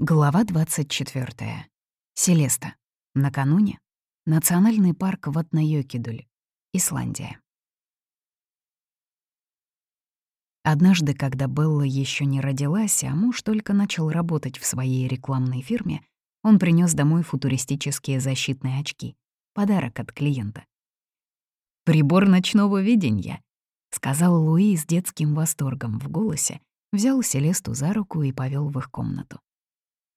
Глава 24. Селеста. Накануне. Национальный парк Ватнайокидуль. Исландия. Однажды, когда Белла еще не родилась, а муж только начал работать в своей рекламной фирме, он принес домой футуристические защитные очки. Подарок от клиента. «Прибор ночного видения», — сказал Луи с детским восторгом в голосе, взял Селесту за руку и повел в их комнату.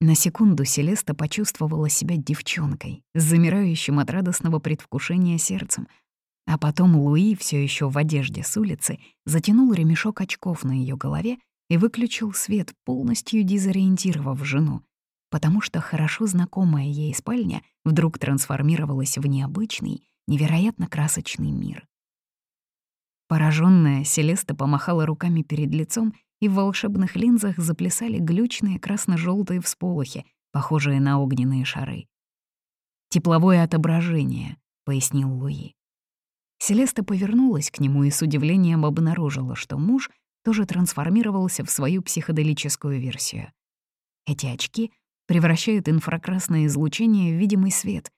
На секунду Селеста почувствовала себя девчонкой, с замирающим от радостного предвкушения сердцем, а потом Луи, все еще в одежде с улицы, затянул ремешок очков на ее голове и выключил свет, полностью дезориентировав жену, потому что хорошо знакомая ей спальня вдруг трансформировалась в необычный, невероятно красочный мир. Пораженная, Селеста помахала руками перед лицом, и в волшебных линзах заплясали глючные красно желтые всполохи, похожие на огненные шары. «Тепловое отображение», — пояснил Луи. Селеста повернулась к нему и с удивлением обнаружила, что муж тоже трансформировался в свою психоделическую версию. Эти очки превращают инфракрасное излучение в видимый свет,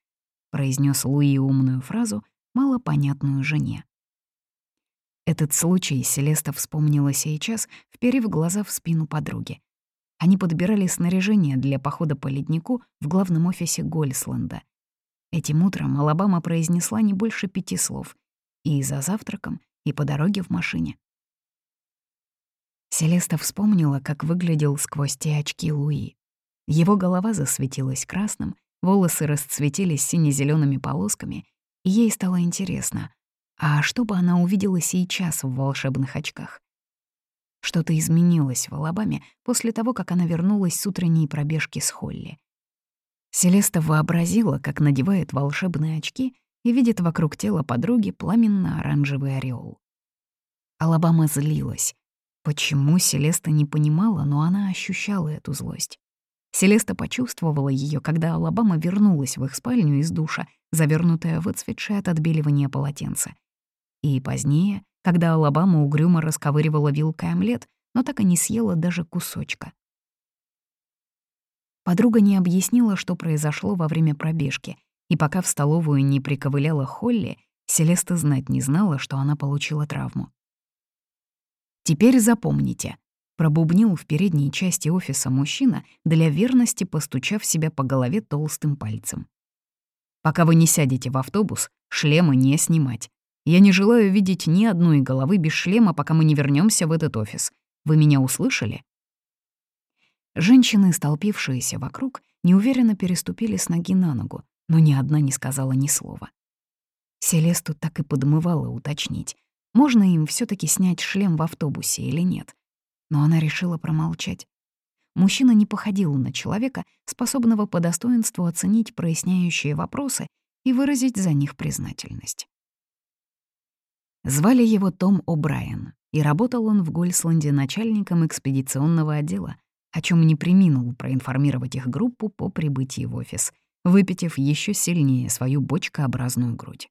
произнес Луи умную фразу, малопонятную жене. Этот случай Селеста вспомнила сейчас, вперев глаза в спину подруги. Они подбирали снаряжение для похода по леднику в главном офисе Гольсленда. Этим утром Алабама произнесла не больше пяти слов — и за завтраком, и по дороге в машине. Селеста вспомнила, как выглядел сквозь те очки Луи. Его голова засветилась красным, волосы расцветились сине зелеными полосками, и ей стало интересно, а что бы она увидела сейчас в волшебных очках? Что-то изменилось в Алабаме после того, как она вернулась с утренней пробежки с Холли. Селеста вообразила, как надевает волшебные очки и видит вокруг тела подруги пламенно-оранжевый ореол. Алабама злилась. Почему Селеста не понимала, но она ощущала эту злость. Селеста почувствовала ее, когда Алабама вернулась в их спальню из душа, завернутая в выцветшее от отбеливания полотенце. И позднее, когда Алабама угрюмо расковыривала вилкой омлет, но так и не съела даже кусочка. Подруга не объяснила, что произошло во время пробежки — и пока в столовую не приковыляла Холли, Селеста знать не знала, что она получила травму. «Теперь запомните», — пробубнил в передней части офиса мужчина, для верности постучав себя по голове толстым пальцем. «Пока вы не сядете в автобус, шлемы не снимать. Я не желаю видеть ни одной головы без шлема, пока мы не вернемся в этот офис. Вы меня услышали?» Женщины, столпившиеся вокруг, неуверенно переступили с ноги на ногу, но ни одна не сказала ни слова. Селесту так и подмывала уточнить, можно им все таки снять шлем в автобусе или нет. Но она решила промолчать. Мужчина не походил на человека, способного по достоинству оценить проясняющие вопросы и выразить за них признательность. Звали его Том О'Брайен, и работал он в Гольсланде начальником экспедиционного отдела, о чем не приминул проинформировать их группу по прибытии в офис — выпитив еще сильнее свою бочкообразную грудь.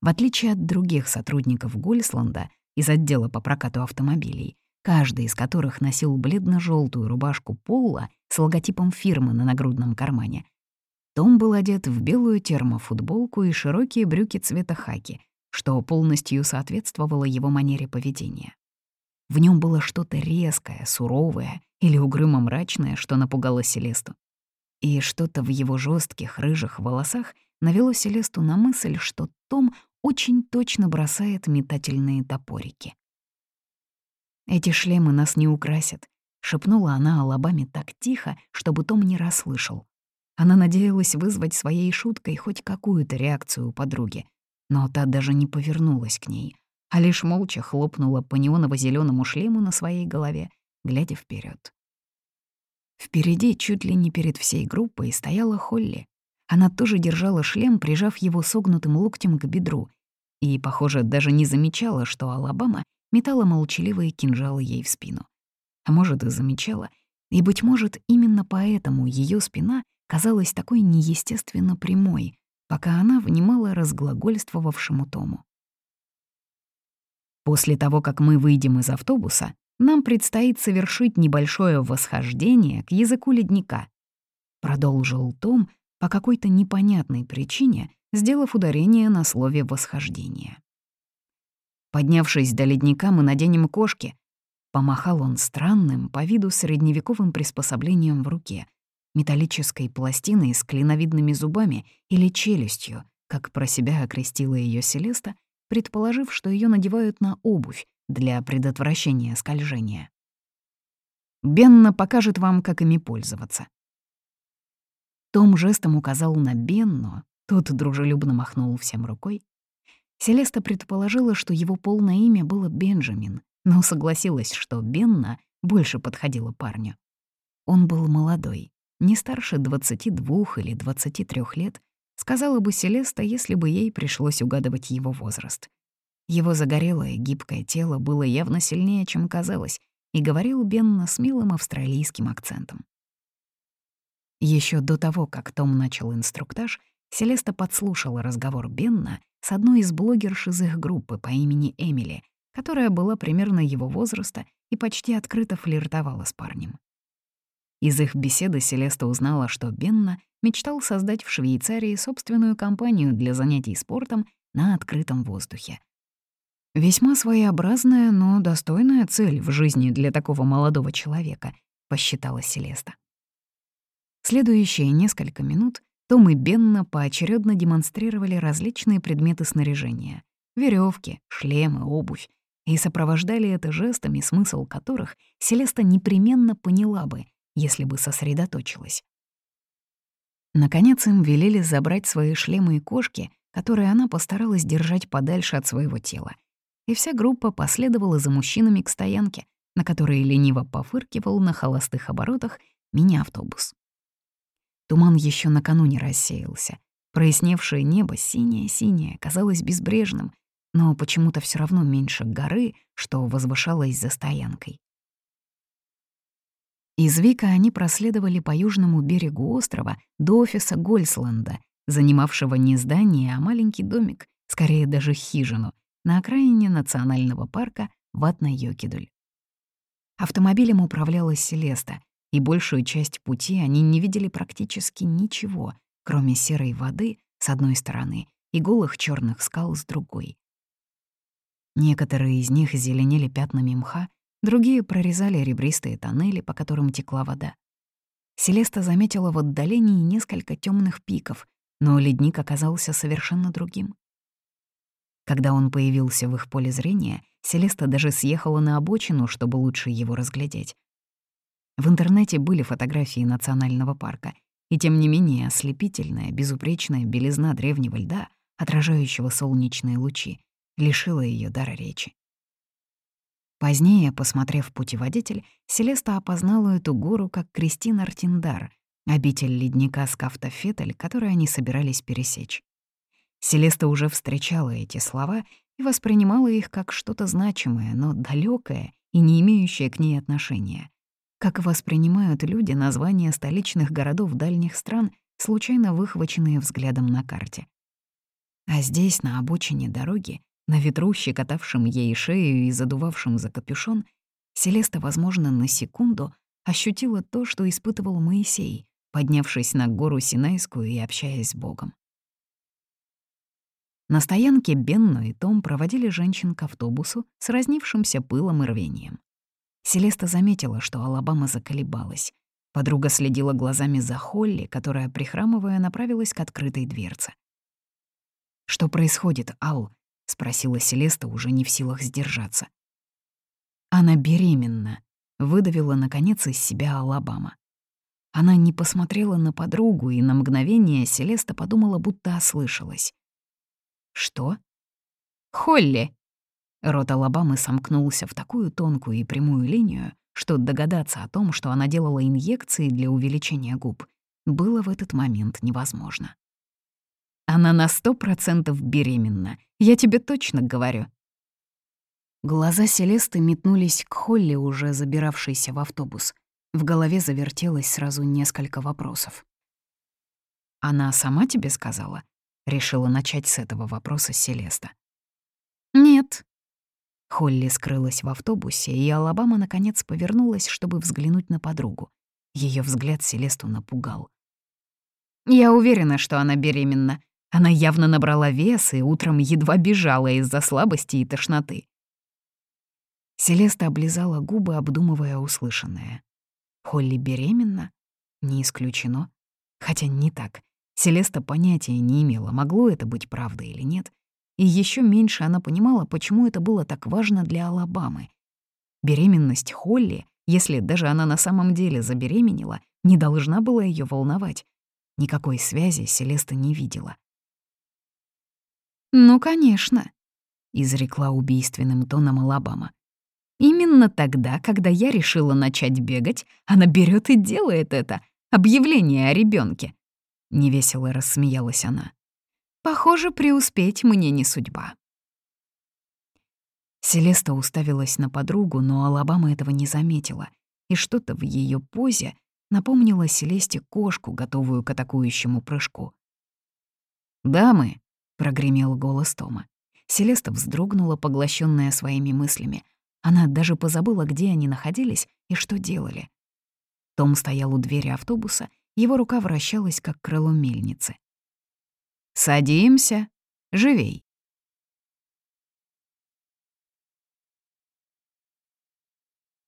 В отличие от других сотрудников Гольсланда из отдела по прокату автомобилей, каждый из которых носил бледно желтую рубашку Пола с логотипом фирмы на нагрудном кармане, том был одет в белую термофутболку и широкие брюки цвета хаки, что полностью соответствовало его манере поведения. В нем было что-то резкое, суровое или угрюмо-мрачное, что напугало Селесту и что-то в его жестких рыжих волосах навело Селесту на мысль, что Том очень точно бросает метательные топорики. «Эти шлемы нас не украсят», — шепнула она Алабаме так тихо, чтобы Том не расслышал. Она надеялась вызвать своей шуткой хоть какую-то реакцию у подруги, но та даже не повернулась к ней, а лишь молча хлопнула по неоново зеленому шлему на своей голове, глядя вперед. Впереди, чуть ли не перед всей группой, стояла Холли. Она тоже держала шлем, прижав его согнутым локтем к бедру, и, похоже, даже не замечала, что Алабама метала молчаливые кинжалы ей в спину. А может, и замечала, и, быть может, именно поэтому ее спина казалась такой неестественно прямой, пока она внимала разглагольствовавшему Тому. «После того, как мы выйдем из автобуса», нам предстоит совершить небольшое восхождение к языку ледника», — продолжил Том по какой-то непонятной причине, сделав ударение на слове «восхождение». Поднявшись до ледника, мы наденем кошки. Помахал он странным, по виду средневековым приспособлением в руке, металлической пластиной с клиновидными зубами или челюстью, как про себя окрестила ее Селеста, предположив, что ее надевают на обувь для предотвращения скольжения. Бенна покажет вам, как ими пользоваться. Том жестом указал на Бенну, тот дружелюбно махнул всем рукой, Селеста предположила, что его полное имя было Бенджамин, но согласилась, что Бенна больше подходила парню. Он был молодой, не старше 22 или 23 лет, сказала бы Селеста, если бы ей пришлось угадывать его возраст. Его загорелое, гибкое тело было явно сильнее, чем казалось, и говорил Бенна с милым австралийским акцентом. Еще до того, как Том начал инструктаж, Селеста подслушала разговор Бенна с одной из блогерш из их группы по имени Эмили, которая была примерно его возраста и почти открыто флиртовала с парнем. Из их беседы Селеста узнала, что Бенна мечтал создать в Швейцарии собственную компанию для занятий спортом на открытом воздухе. Весьма своеобразная, но достойная цель в жизни для такого молодого человека, посчитала Селеста. Следующие несколько минут том и Бенна поочередно демонстрировали различные предметы снаряжения — веревки, шлемы, обувь, и сопровождали это жестами, смысл которых Селеста непременно поняла бы, если бы сосредоточилась. Наконец им велели забрать свои шлемы и кошки, которые она постаралась держать подальше от своего тела. И вся группа последовала за мужчинами к стоянке, на которой лениво пофыркивал на холостых оборотах мини-автобус. Туман еще накануне рассеялся. Проясневшее небо, синее-синее, казалось безбрежным, но почему-то все равно меньше горы, что возвышалась за стоянкой. Из Вика они проследовали по южному берегу острова до офиса Гольсланда, занимавшего не здание, а маленький домик, скорее даже хижину, на окраине национального парка Ватна-Йокидуль. Автомобилем управляла Селеста, и большую часть пути они не видели практически ничего, кроме серой воды с одной стороны и голых черных скал с другой. Некоторые из них зеленели пятнами мха, другие прорезали ребристые тоннели, по которым текла вода. Селеста заметила в отдалении несколько темных пиков, но ледник оказался совершенно другим. Когда он появился в их поле зрения, Селеста даже съехала на обочину, чтобы лучше его разглядеть. В интернете были фотографии национального парка, и тем не менее ослепительная, безупречная белизна древнего льда, отражающего солнечные лучи, лишила ее дара речи. Позднее, посмотрев путеводитель, Селеста опознала эту гору как Кристин Артиндар, обитель ледника Скафта-Фетель, который они собирались пересечь. Селеста уже встречала эти слова и воспринимала их как что-то значимое, но далекое и не имеющее к ней отношения как воспринимают люди названия столичных городов дальних стран, случайно выхваченные взглядом на карте. А здесь, на обочине дороги, на ветру, щекотавшем ей шею и задувавшем за капюшон, Селеста, возможно, на секунду ощутила то, что испытывал Моисей, поднявшись на гору Синайскую и общаясь с Богом. На стоянке Бенну и Том проводили женщин к автобусу с разнившимся пылом и рвением. Селеста заметила, что Алабама заколебалась. Подруга следила глазами за Холли, которая, прихрамывая, направилась к открытой дверце. «Что происходит, Ал?» — спросила Селеста, уже не в силах сдержаться. «Она беременна», — выдавила, наконец, из себя Алабама. Она не посмотрела на подругу, и на мгновение Селеста подумала, будто ослышалась. «Что?» «Холли!» Рот Алабамы сомкнулся в такую тонкую и прямую линию, что догадаться о том, что она делала инъекции для увеличения губ, было в этот момент невозможно. «Она на сто процентов беременна, я тебе точно говорю». Глаза Селесты метнулись к Холли, уже забиравшейся в автобус. В голове завертелось сразу несколько вопросов. «Она сама тебе сказала?» — решила начать с этого вопроса Селеста. «Нет», Холли скрылась в автобусе, и Алабама наконец повернулась, чтобы взглянуть на подругу. Ее взгляд Селесту напугал. «Я уверена, что она беременна. Она явно набрала вес и утром едва бежала из-за слабости и тошноты». Селеста облизала губы, обдумывая услышанное. Холли беременна? Не исключено. Хотя не так. Селеста понятия не имела, могло это быть правдой или нет. И еще меньше она понимала, почему это было так важно для Алабамы. Беременность Холли, если даже она на самом деле забеременела, не должна была ее волновать. Никакой связи Селеста не видела. «Ну, конечно», — изрекла убийственным тоном Алабама. «Именно тогда, когда я решила начать бегать, она берет и делает это. Объявление о ребенке. Невесело рассмеялась она. Похоже, преуспеть мне не судьба. Селеста уставилась на подругу, но Алабама этого не заметила, и что-то в ее позе напомнило Селесте кошку, готовую к атакующему прыжку. «Дамы!» — прогремел голос Тома. Селеста вздрогнула, поглощенная своими мыслями. Она даже позабыла, где они находились и что делали. Том стоял у двери автобуса, его рука вращалась, как крыло мельницы. «Садимся. Живей!»